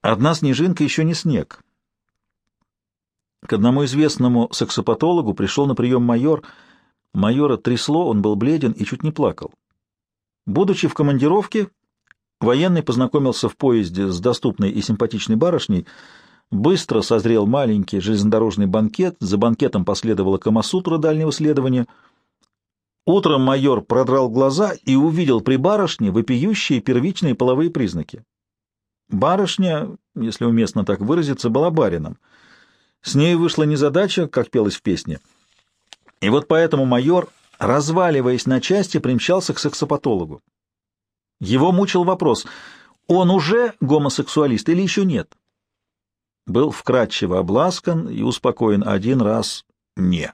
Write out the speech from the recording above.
Одна снежинка еще не снег. К одному известному сексопатологу пришел на прием майор. Майора трясло, он был бледен и чуть не плакал. Будучи в командировке, военный познакомился в поезде с доступной и симпатичной барышней, быстро созрел маленький железнодорожный банкет, за банкетом последовала камасутра дальнего следования. Утром майор продрал глаза и увидел при барышне вопиющие первичные половые признаки. Барышня, если уместно так выразиться, была барином. С ней вышла незадача, как пелось в песне. И вот поэтому майор, разваливаясь на части, примчался к сексопатологу. Его мучил вопрос, он уже гомосексуалист или еще нет? Был вкратчиво обласкан и успокоен один раз «не».